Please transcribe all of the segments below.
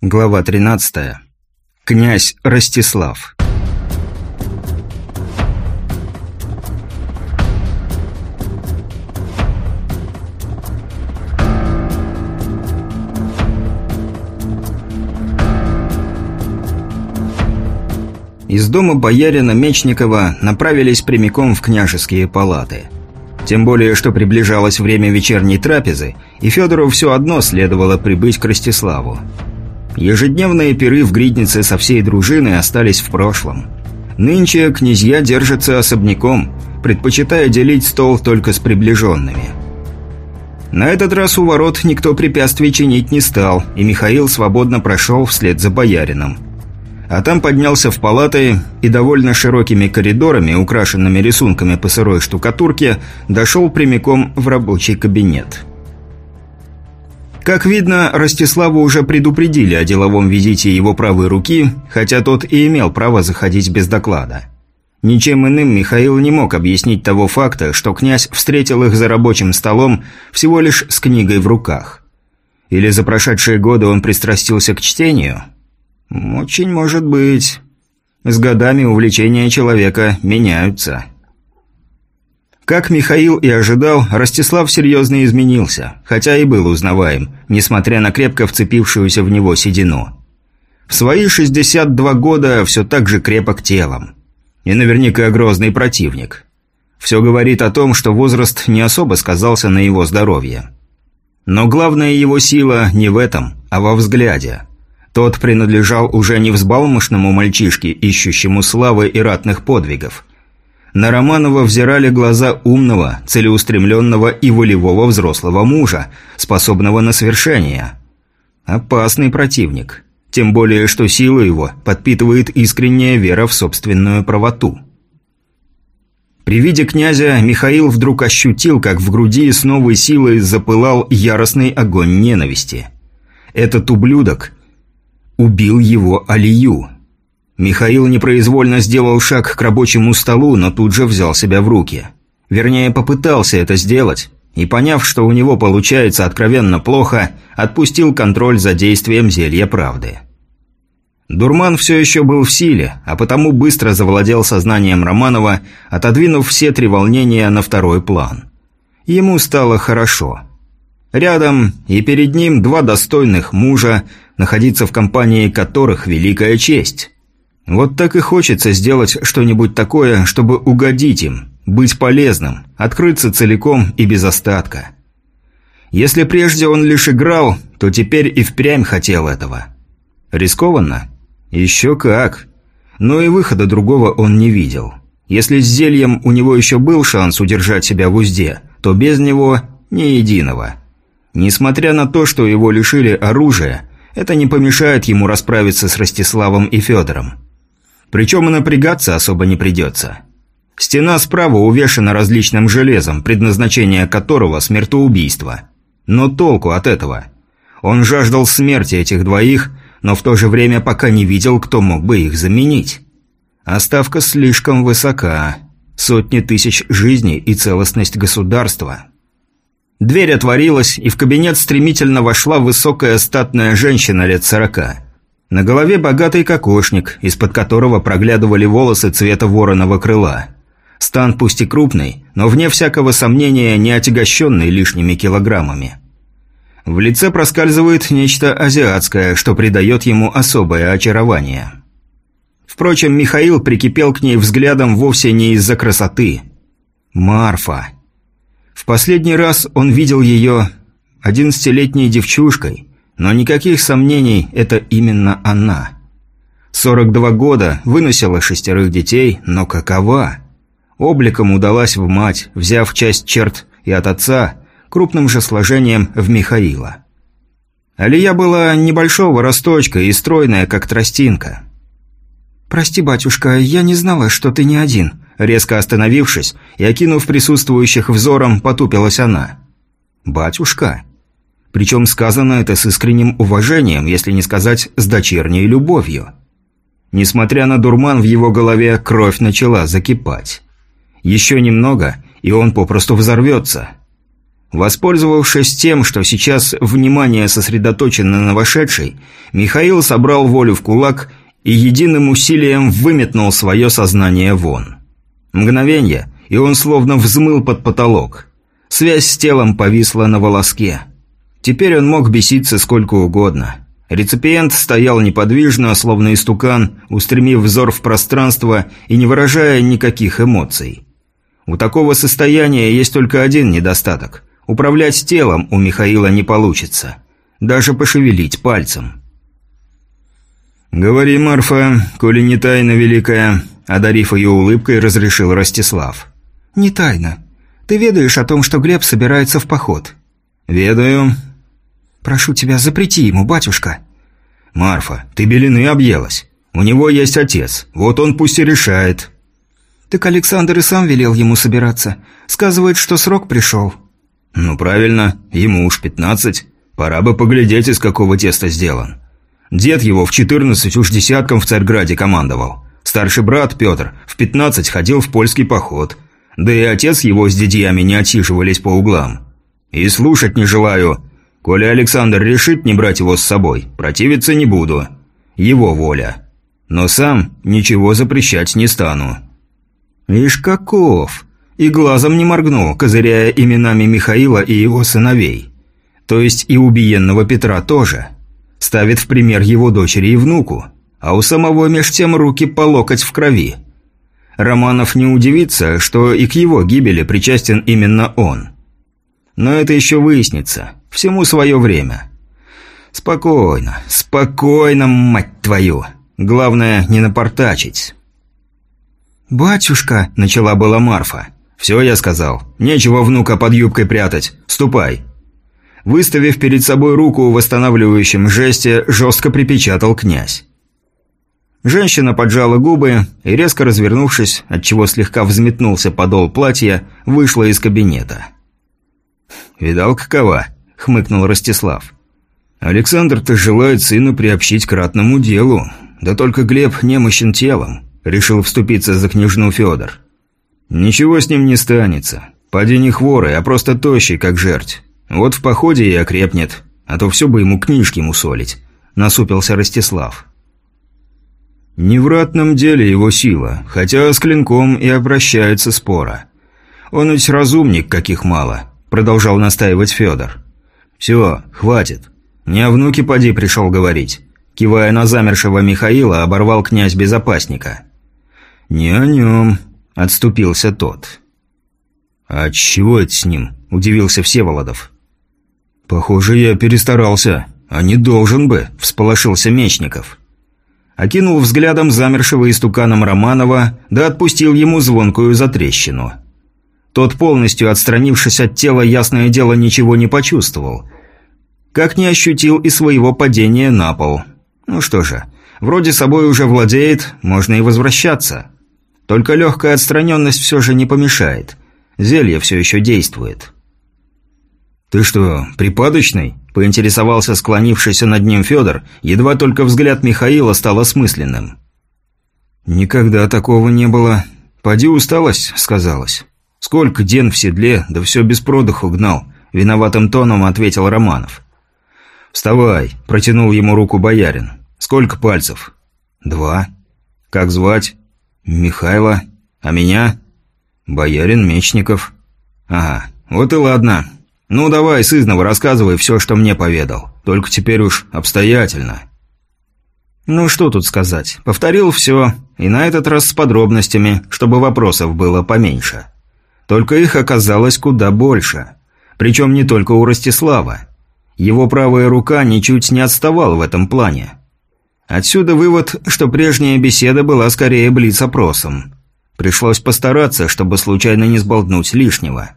Глава 13. Князь Ростислав. Из дома боярина Мечникова направились прямиком в княжеские палаты. Тем более, что приближалось время вечерней трапезы, и Федору все одно следовало прибыть к Ростиславу. Ежедневные пиры в гриднице со всей дружиной остались в прошлом. Нынче князья держатся особняком, предпочитая делить стол только с приближенными. На этот раз у ворот никто препятствий чинить не стал, и Михаил свободно прошел вслед за боярином. А там поднялся в палаты и довольно широкими коридорами, украшенными рисунками по сырой штукатурке, дошел прямиком в рабочий кабинет. Как видно, Ростиславу уже предупредили о деловом визите его правой руки, хотя тот и имел право заходить без доклада. Ничем иным Михаил не мог объяснить того факта, что князь встретил их за рабочим столом всего лишь с книгой в руках. Или за прошедшие годы он пристрастился к чтению? Очень может быть. С годами увлечения человека меняются. Как Михаил и ожидал, Ростислав серьезно изменился, хотя и был узнаваем, несмотря на крепко вцепившуюся в него седину. В свои 62 года все так же крепок телом. И наверняка грозный противник. Все говорит о том, что возраст не особо сказался на его здоровье. Но главная его сила не в этом, а во взгляде. Тот принадлежал уже не взбалмошному мальчишке, ищущему славы и ратных подвигов – на Романова взирали глаза умного, целеустремленного и волевого взрослого мужа, способного на свершение. Опасный противник. Тем более, что силу его подпитывает искренняя вера в собственную правоту. При виде князя Михаил вдруг ощутил, как в груди с новой силой запылал яростный огонь ненависти. Этот ублюдок убил его Алию. Михаил непроизвольно сделал шаг к рабочему столу, но тут же взял себя в руки. Вернее, попытался это сделать, и, поняв, что у него получается откровенно плохо, отпустил контроль за действием зелья правды. Дурман все еще был в силе, а потому быстро завладел сознанием Романова, отодвинув все три волнения на второй план. Ему стало хорошо. Рядом и перед ним два достойных мужа, находиться в компании которых великая честь. Вот так и хочется сделать что-нибудь такое, чтобы угодить им, быть полезным, открыться целиком и без остатка. Если прежде он лишь играл, то теперь и впрямь хотел этого. Рискованно? Еще как. Но и выхода другого он не видел. Если с зельем у него еще был шанс удержать себя в узде, то без него ни единого. Несмотря на то, что его лишили оружия, это не помешает ему расправиться с Ростиславом и Федором. Причем и напрягаться особо не придется. Стена справа увешана различным железом, предназначение которого – смертоубийство. Но толку от этого? Он жаждал смерти этих двоих, но в то же время пока не видел, кто мог бы их заменить. А ставка слишком высока. Сотни тысяч жизней и целостность государства. Дверь отворилась, и в кабинет стремительно вошла высокая статная женщина лет сорока – на голове богатый кокошник, из-под которого проглядывали волосы цвета вороного крыла. Стан пусть и крупный, но вне всякого сомнения не отягощенный лишними килограммами. В лице проскальзывает нечто азиатское, что придает ему особое очарование. Впрочем, Михаил прикипел к ней взглядом вовсе не из-за красоты. Марфа. В последний раз он видел ее одиннадцатилетней девчушкой, но никаких сомнений, это именно она. 42 года, выносила шестерых детей, но какова? Обликом удалась в мать, взяв часть черт и от отца, крупным же сложением в Михаила. Алия была небольшого росточка и стройная, как тростинка. «Прости, батюшка, я не знала, что ты не один», резко остановившись и окинув присутствующих взором, потупилась она. «Батюшка?» Причем сказано это с искренним уважением, если не сказать с дочерней любовью. Несмотря на дурман в его голове, кровь начала закипать. Еще немного, и он попросту взорвется. Воспользовавшись тем, что сейчас внимание сосредоточено на вошедшей, Михаил собрал волю в кулак и единым усилием выметнул свое сознание вон. Мгновение, и он словно взмыл под потолок. Связь с телом повисла на волоске. Теперь он мог беситься сколько угодно. Реципиент стоял неподвижно, словно истукан, устремив взор в пространство и не выражая никаких эмоций. У такого состояния есть только один недостаток. Управлять телом у Михаила не получится. Даже пошевелить пальцем. «Говори, Марфа, коли не тайна великая», — одарив ее улыбкой, разрешил Ростислав. «Не тайна. Ты ведаешь о том, что Глеб собирается в поход?» «Ведаю. «Прошу тебя, запрети ему, батюшка». «Марфа, ты белины объелась. У него есть отец. Вот он пусть и решает». «Так Александр и сам велел ему собираться. Сказывает, что срок пришел». «Ну правильно, ему уж пятнадцать. Пора бы поглядеть, из какого теста сделан. Дед его в четырнадцать уж десятком в Царьграде командовал. Старший брат Петр в пятнадцать ходил в польский поход. Да и отец его с дядьями не отсиживались по углам. И слушать не желаю, Коли Александр решит не брать его с собой, противиться не буду. Его воля. Но сам ничего запрещать не стану». «Ишь каков!» И глазом не моргнул, козыряя именами Михаила и его сыновей. То есть и убиенного Петра тоже. Ставит в пример его дочери и внуку. А у самого меж тем руки по локоть в крови. Романов не удивится, что и к его гибели причастен именно он. Но это еще выяснится. Всему свое время. Спокойно, спокойно, мать твою. Главное, не напортачить. «Батюшка», — начала была Марфа. «Все, я сказал. Нечего внука под юбкой прятать. Ступай». Выставив перед собой руку в восстанавливающем жесте, жестко припечатал князь. Женщина поджала губы и, резко развернувшись, отчего слегка взметнулся подол платья, вышла из кабинета. «Видал, какова?» – хмыкнул Ростислав. «Александр-то желает сына приобщить к ратному делу. Да только Глеб немощен телом», – решил вступиться за княжну Федор. «Ничего с ним не станется. Поди не хворый, а просто тощий, как жерть. Вот в походе и окрепнет, а то все бы ему книжки мусолить», – насупился Ростислав. «Не в ратном деле его сила, хотя с клинком и обращается спора. Он ведь разумник, каких мало», – продолжал настаивать Федор. «Все, хватит. Не о внуке поди пришел говорить». Кивая на замершего Михаила, оборвал князь безопасника. «Не о нем», — отступился тот. «А чего это с ним?» – удивился Всеволодов. «Похоже, я перестарался. А не должен бы», – всполошился Мечников. Окинул взглядом замершего истуканом Романова, да отпустил ему звонкую затрещину. Тот, полностью отстранившись от тела, ясное дело, ничего не почувствовал. Как не ощутил и своего падения на пол. Ну что же, вроде собой уже владеет, можно и возвращаться. Только легкая отстраненность все же не помешает. Зелье все еще действует. «Ты что, припадочный?» – поинтересовался склонившийся над ним Федор, едва только взгляд Михаила стал осмысленным. «Никогда такого не было. Поди усталость», – сказалось. «Сколько ден в седле, да все без продыху гнал», – виноватым тоном ответил Романов. «Вставай», – протянул ему руку боярин. «Сколько пальцев?» «Два». «Как звать?» «Михайло». «А меня?» «Боярин Мечников». «Ага, вот и ладно. Ну давай, сызново, рассказывай все, что мне поведал. Только теперь уж обстоятельно». Ну что тут сказать. Повторил все, и на этот раз с подробностями, чтобы вопросов было поменьше. Только их оказалось куда больше. Причем не только у Ростислава. Его правая рука ничуть не отставала в этом плане. Отсюда вывод, что прежняя беседа была скорее блиц-опросом. Пришлось постараться, чтобы случайно не сболтнуть лишнего.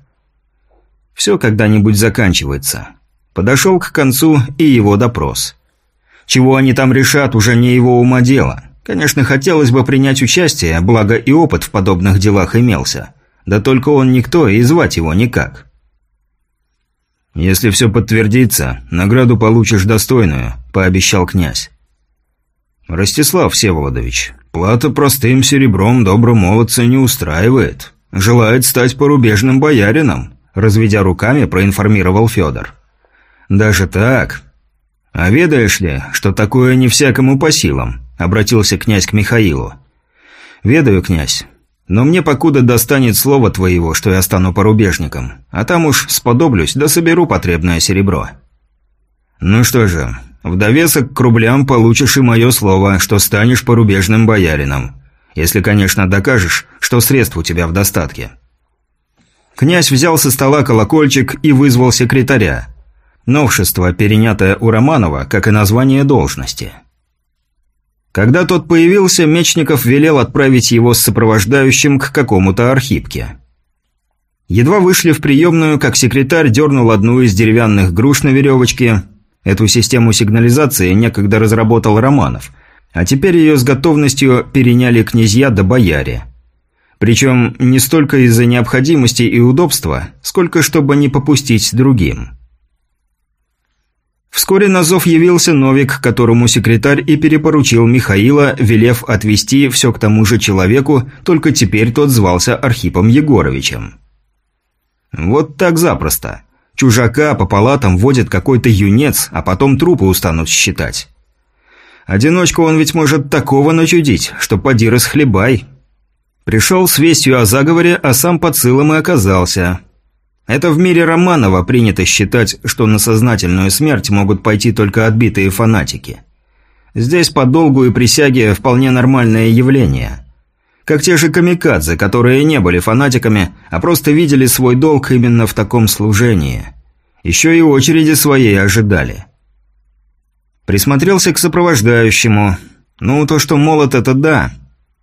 Все когда-нибудь заканчивается. Подошел к концу и его допрос. Чего они там решат, уже не его ума дело. Конечно, хотелось бы принять участие, благо и опыт в подобных делах имелся. Да только он никто, и звать его никак. «Если все подтвердится, награду получишь достойную», – пообещал князь. «Ростислав Всеволодович, плата простым серебром доброго молодца не устраивает. Желает стать порубежным боярином», – разведя руками, проинформировал Федор. «Даже так? А ведаешь ли, что такое не всякому по силам?» – обратился князь к Михаилу. «Ведаю, князь. Но мне покуда достанет слово твоего, что я стану порубежником, а там уж сподоблюсь, да соберу потребное серебро». «Ну что же, в довесок к рублям получишь и мое слово, что станешь порубежным боярином. Если, конечно, докажешь, что средств у тебя в достатке». Князь взял со стола колокольчик и вызвал секретаря. Новшество, перенятое у Романова, как и название должности. Когда тот появился, Мечников велел отправить его с сопровождающим к какому-то архипке. Едва вышли в приемную, как секретарь дернул одну из деревянных груш на веревочке. Эту систему сигнализации некогда разработал Романов, а теперь ее с готовностью переняли князья да бояре. Причем не столько из-за необходимости и удобства, сколько чтобы не попустить другим. Вскоре на зов явился Новик, которому секретарь и перепоручил Михаила, велев отвести все к тому же человеку, только теперь тот звался Архипом Егоровичем. Вот так запросто. Чужака по палатам водит какой-то юнец, а потом трупы устанут считать. Одиночку он ведь может такого начудить, что поди расхлебай. Пришел с вестью о заговоре, а сам под сылом и оказался – это в мире Романова принято считать, что на сознательную смерть могут пойти только отбитые фанатики. Здесь по долгу и присяге вполне нормальное явление. Как те же камикадзе, которые не были фанатиками, а просто видели свой долг именно в таком служении. Еще и очереди своей ожидали. Присмотрелся к сопровождающему. Ну, то, что молот, это да.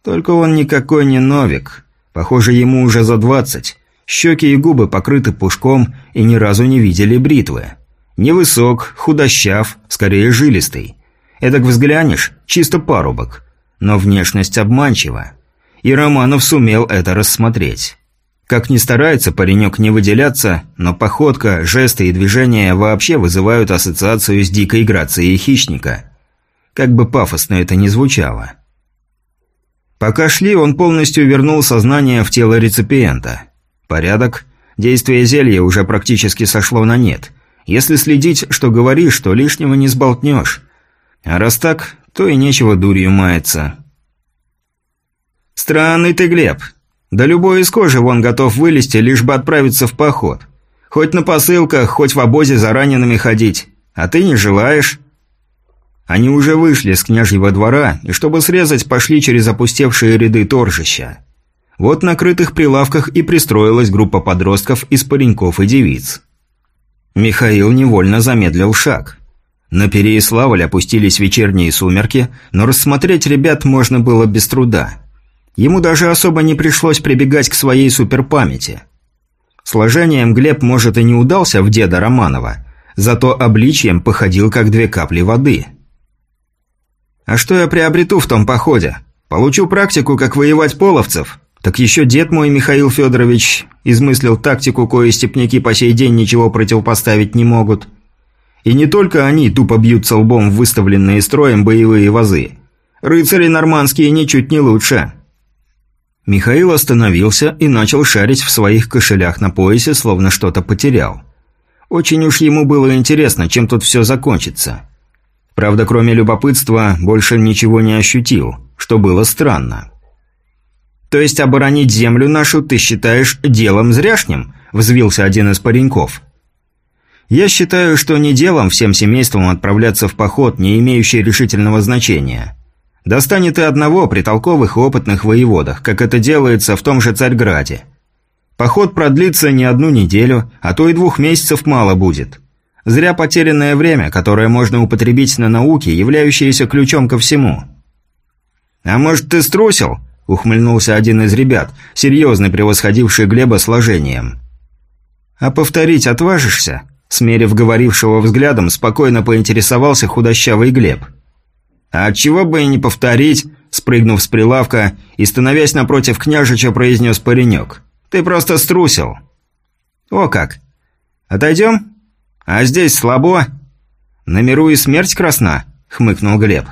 Только он никакой не новик. Похоже, ему уже за двадцать. Щеки и губы покрыты пушком и ни разу не видели бритвы. Невысок, худощав, скорее жилистый. Эдак взглянешь, чисто парубок. Но внешность обманчива. И Романов сумел это рассмотреть. Как ни старается паренек не выделяться, но походка, жесты и движения вообще вызывают ассоциацию с дикой грацией хищника. Как бы пафосно это ни звучало. Пока шли, он полностью вернул сознание в тело реципиента – Порядок. Действие зелья уже практически сошло на нет. Если следить, что говоришь, то лишнего не сболтнешь. А раз так, то и нечего дурью маяться. Странный ты, Глеб. Да любой из кожи вон готов вылезти, лишь бы отправиться в поход. Хоть на посылках, хоть в обозе за ранеными ходить. А ты не желаешь. Они уже вышли с княжьего двора, и чтобы срезать, пошли через опустевшие ряды торжища. Вот на крытых прилавках и пристроилась группа подростков из пареньков и девиц. Михаил невольно замедлил шаг. На Переяславль опустились вечерние сумерки, но рассмотреть ребят можно было без труда. Ему даже особо не пришлось прибегать к своей суперпамяти. Сложением Глеб, может, и не удался в деда Романова, зато обличием походил как две капли воды. «А что я приобрету в том походе? Получу практику, как воевать половцев?» Так еще дед мой Михаил Федорович измыслил тактику, кое степняки по сей день ничего противопоставить не могут. И не только они тупо бьются лбом в выставленные строем боевые вазы. Рыцари нормандские ничуть не лучше. Михаил остановился и начал шарить в своих кошелях на поясе, словно что-то потерял. Очень уж ему было интересно, чем тут все закончится. Правда, кроме любопытства, больше ничего не ощутил, что было странно. «То есть оборонить землю нашу ты считаешь делом зряшним?» – взвился один из пареньков. «Я считаю, что не делом всем семейством отправляться в поход, не имеющий решительного значения. Достанет и одного при толковых и опытных воеводах, как это делается в том же Царьграде. Поход продлится не одну неделю, а то и двух месяцев мало будет. Зря потерянное время, которое можно употребить на науке, являющееся ключом ко всему». «А может, ты струсил?» Ухмыльнулся один из ребят, серьезно превосходивший Глеба сложением. «А повторить отважишься?» Смерив говорившего взглядом, спокойно поинтересовался худощавый Глеб. «А чего бы и не повторить?» Спрыгнув с прилавка и становясь напротив княжича, произнес паренек. «Ты просто струсил». «О как! Отойдем? А здесь слабо?» «На миру и смерть красна», — хмыкнул Глеб.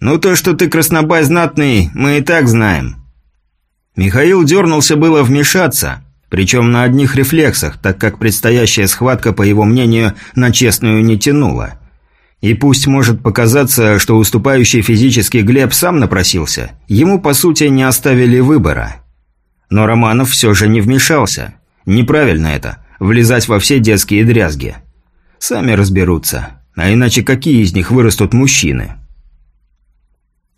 «Ну то, что ты краснобай знатный, мы и так знаем». Михаил дернулся было вмешаться, Причем на одних рефлексах, так как предстоящая схватка, по его мнению, на честную не тянула. И пусть может показаться, что уступающий физически Глеб сам напросился, ему, по сути, не оставили выбора. Но Романов все же не вмешался. Неправильно это – влезать во все детские дрязги. Сами разберутся. А иначе какие из них вырастут мужчины?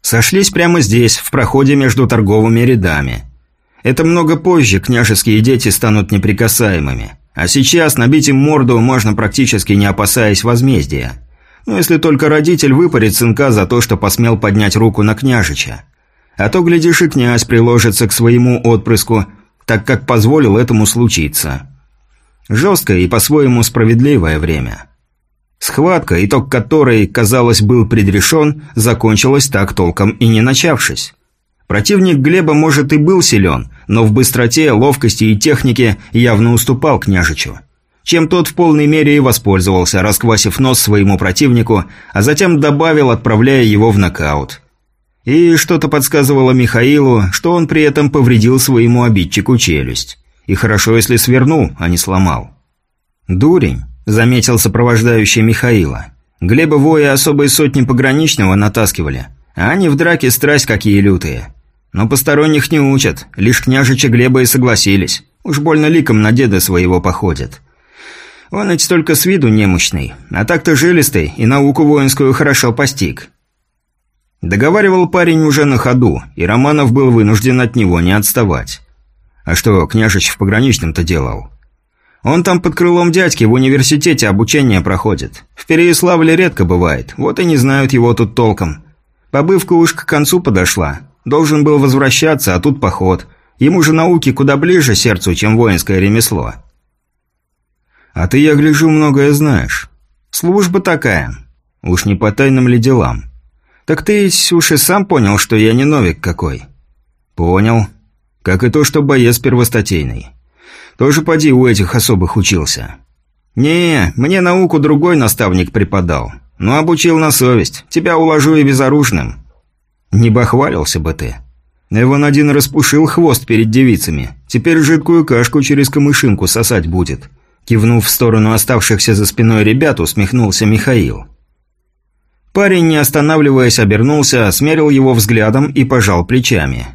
Сошлись прямо здесь, в проходе между торговыми рядами. Это много позже княжеские дети станут неприкасаемыми. А сейчас набить им морду можно практически не опасаясь возмездия. Ну, если только родитель выпарит сынка за то, что посмел поднять руку на княжича. А то, глядишь, и князь приложится к своему отпрыску, так как позволил этому случиться. Жесткое и по-своему справедливое время. Схватка, итог которой, казалось, был предрешен, закончилась так толком и не начавшись. Противник Глеба, может, и был силен, но в быстроте, ловкости и технике явно уступал княжичу. Чем тот в полной мере и воспользовался, расквасив нос своему противнику, а затем добавил, отправляя его в нокаут. И что-то подсказывало Михаилу, что он при этом повредил своему обидчику челюсть. И хорошо, если свернул, а не сломал. «Дурень», — заметил сопровождающий Михаила. «Глеба воя особой сотни пограничного натаскивали, а они в драке страсть какие лютые. Но посторонних не учат, лишь княжича Глеба и согласились. Уж больно ликом на деда своего походят. Он ведь только с виду немощный, а так-то жилистый и науку воинскую хорошо постиг». Договаривал парень уже на ходу, и Романов был вынужден от него не отставать. А что княжич в пограничном-то делал? Он там под крылом дядьки в университете обучение проходит. В Переяславле редко бывает, вот и не знают его тут толком. Побывка уж к концу подошла. Должен был возвращаться, а тут поход. Ему же науки куда ближе сердцу, чем воинское ремесло. А ты, я гляжу, многое знаешь. Служба такая. Уж не по тайным ли делам? «Так ты уж и сам понял, что я не новик какой?» «Понял. Как и то, что боец первостатейный. Тоже поди у этих особых учился». «Не, мне науку другой наставник преподал. Но обучил на совесть. Тебя уложу и безоружным». «Не бахвалился бы ты». Эван один распушил хвост перед девицами. Теперь жидкую кашку через камышинку сосать будет. Кивнув в сторону оставшихся за спиной ребят, усмехнулся Михаил. Парень, не останавливаясь, обернулся, смерил его взглядом и пожал плечами.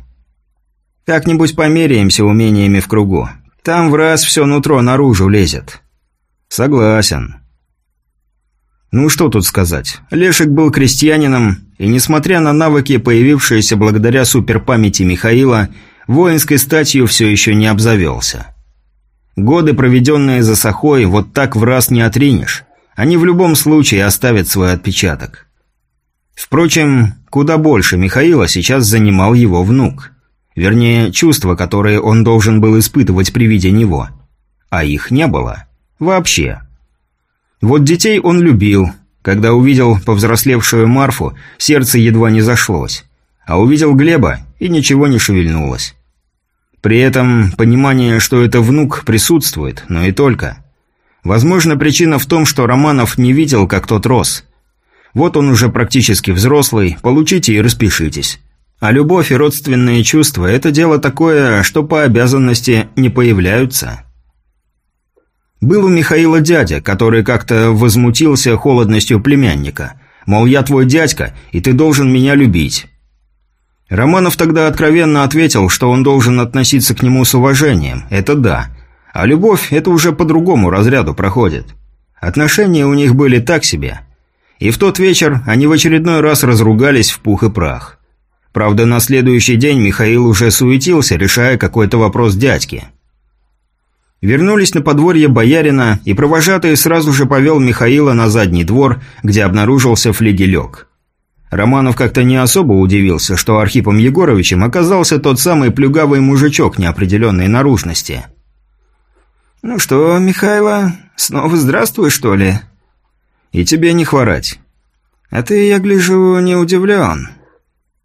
«Как-нибудь померяемся умениями в кругу. Там в раз все нутро наружу лезет». «Согласен». Ну что тут сказать. Лешек был крестьянином, и несмотря на навыки, появившиеся благодаря суперпамяти Михаила, воинской статью все еще не обзавелся. Годы, проведенные за Сахой, вот так в раз не отринешь. Они в любом случае оставят свой отпечаток. Впрочем, куда больше Михаила сейчас занимал его внук. Вернее, чувства, которые он должен был испытывать при виде него. А их не было. Вообще. Вот детей он любил. Когда увидел повзрослевшую Марфу, сердце едва не зашлось. А увидел Глеба, и ничего не шевельнулось. При этом понимание, что это внук, присутствует, но и только. Возможно, причина в том, что Романов не видел, как тот рос – вот он уже практически взрослый, получите и распишитесь. А любовь и родственные чувства – это дело такое, что по обязанности не появляются. Был у Михаила дядя, который как-то возмутился холодностью племянника. Мол, я твой дядька, и ты должен меня любить. Романов тогда откровенно ответил, что он должен относиться к нему с уважением. Это да. А любовь – это уже по другому разряду проходит. Отношения у них были так себе – и в тот вечер они в очередной раз разругались в пух и прах. Правда, на следующий день Михаил уже суетился, решая какой-то вопрос дядьки. Вернулись на подворье боярина, и провожатый сразу же повел Михаила на задний двор, где обнаружился флигелек. Романов как-то не особо удивился, что Архипом Егоровичем оказался тот самый плюгавый мужичок неопределенной наружности. «Ну что, Михайло, снова здравствуй, что ли?» «И тебе не хворать». «А ты, я гляжу, не удивлен».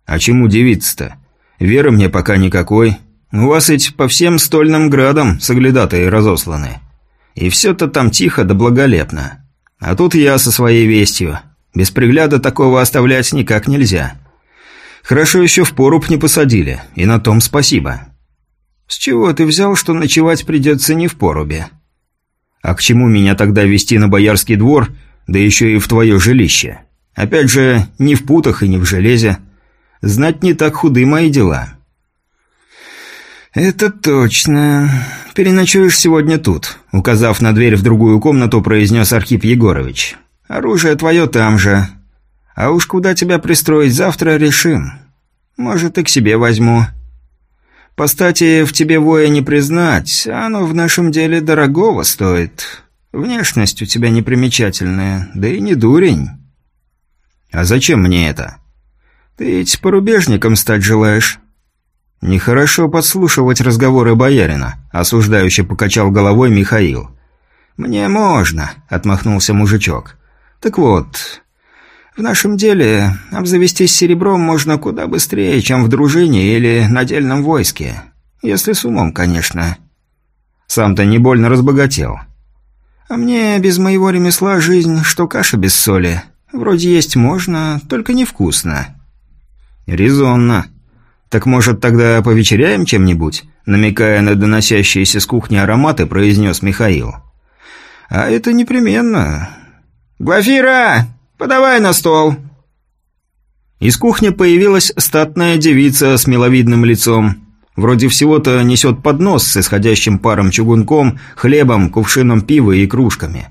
«А чему удивиться-то? Веры мне пока никакой. У вас ведь по всем стольным градам соглядатые разосланы. И все-то там тихо да благолепно. А тут я со своей вестью. Без пригляда такого оставлять никак нельзя. Хорошо еще в поруб не посадили, и на том спасибо». «С чего ты взял, что ночевать придется не в порубе?» «А к чему меня тогда вести на боярский двор, да еще и в твое жилище? Опять же, не в путах и не в железе. Знать не так худы мои дела». «Это точно. Переночуешь сегодня тут», — указав на дверь в другую комнату, произнес Архип Егорович. «Оружие твое там же. А уж куда тебя пристроить завтра, решим. Может, и к себе возьму. По стати, в тебе воя не признать, оно в нашем деле дорогого стоит. Внешность у тебя непримечательная, да и не дурень. А зачем мне это? Ты ведь порубежником стать желаешь? Нехорошо подслушивать разговоры боярина, осуждающе покачал головой Михаил. Мне можно, отмахнулся мужичок. Так вот, в нашем деле обзавестись серебром можно куда быстрее, чем в дружине или надельном войске. Если с умом, конечно. Сам-то не больно разбогател. А мне без моего ремесла жизнь, что каша без соли. Вроде есть можно, только невкусно. Резонно. Так может тогда повечеряем чем-нибудь? Намекая на доносящиеся с кухни ароматы, произнес Михаил. А это непременно. «Глафира!» «Подавай на стол!» Из кухни появилась статная девица с миловидным лицом. Вроде всего-то несет поднос с исходящим паром чугунком, хлебом, кувшином пива и кружками.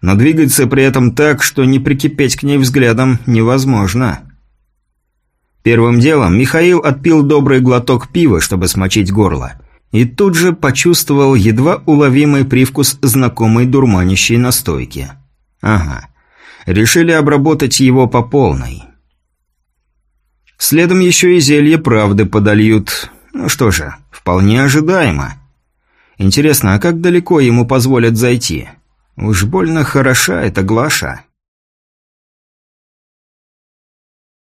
Но двигается при этом так, что не прикипеть к ней взглядом невозможно. Первым делом Михаил отпил добрый глоток пива, чтобы смочить горло. И тут же почувствовал едва уловимый привкус знакомой дурманящей настойки. Ага решили обработать его по полной. Следом еще и зелье правды подольют. Ну что же, вполне ожидаемо. Интересно, а как далеко ему позволят зайти? Уж больно хороша эта Глаша.